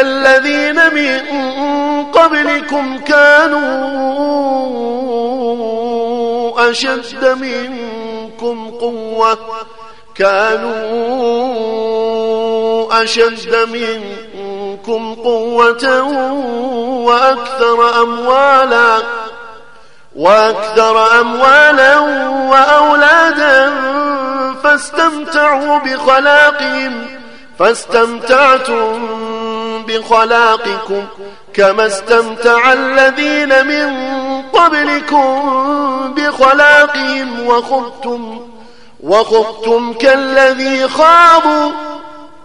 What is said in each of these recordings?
كالذين من قبلكم كانوا أشد منكم قوة كانوا أشد منكم قوة وأكثر أموالا وأكثر أموالا وأولادا فاستمتعوا بخلاقهم فاستمتعتم بخلاقكم كما استمتع الذين من قبلكم بخلاقهم وخذتم وخذتم كالذي خاضوا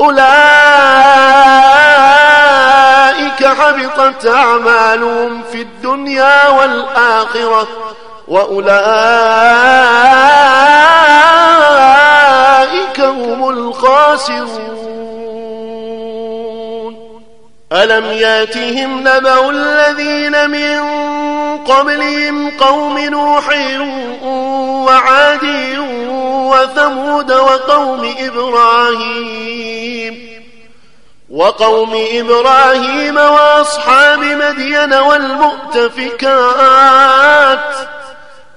أولئك حبطت أعمالهم في الدنيا والآخرة وأولئك هم الخاسرون ألم ياتهم نبأ الذين من قبلهم قوم نوح وعاد وثمود وقوم إبراهيم وقوم إبراهيم وأصحاب مدين والمؤتفكات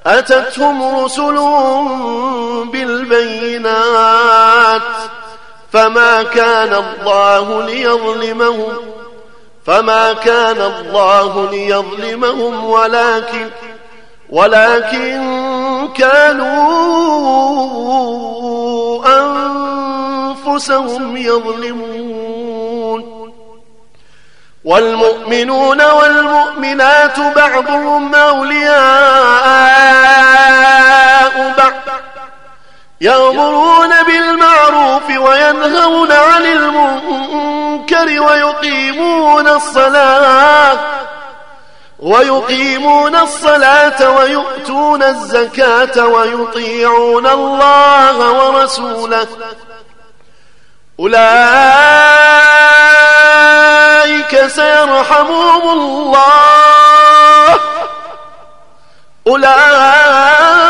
أتتهم رسلهم بالبينات فما كان الله ليظلمهم فما كان الله ليظلمهم ولكن ولكن كانوا أنفسهم يظلمون. والمؤمنون والمؤمنات بعضهم أولياء بعض. يأمرون المنكر ويقيمون الصلاة ويقيمون الصلاة ويؤتون الزكاة ويطيعون الله ورسوله. أولئك سيرحمهم الله. أولئك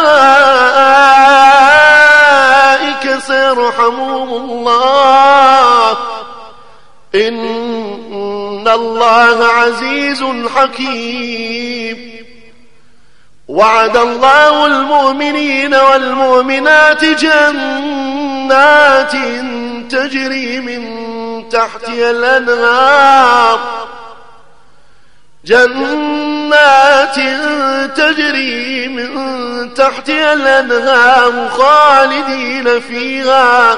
إن الله عزيز حكيم. وعد الله المؤمنين والمؤمنات جنات تجري من تحتها الأنهار. جنات تجري من تحتها الأنهار خالدين فيها.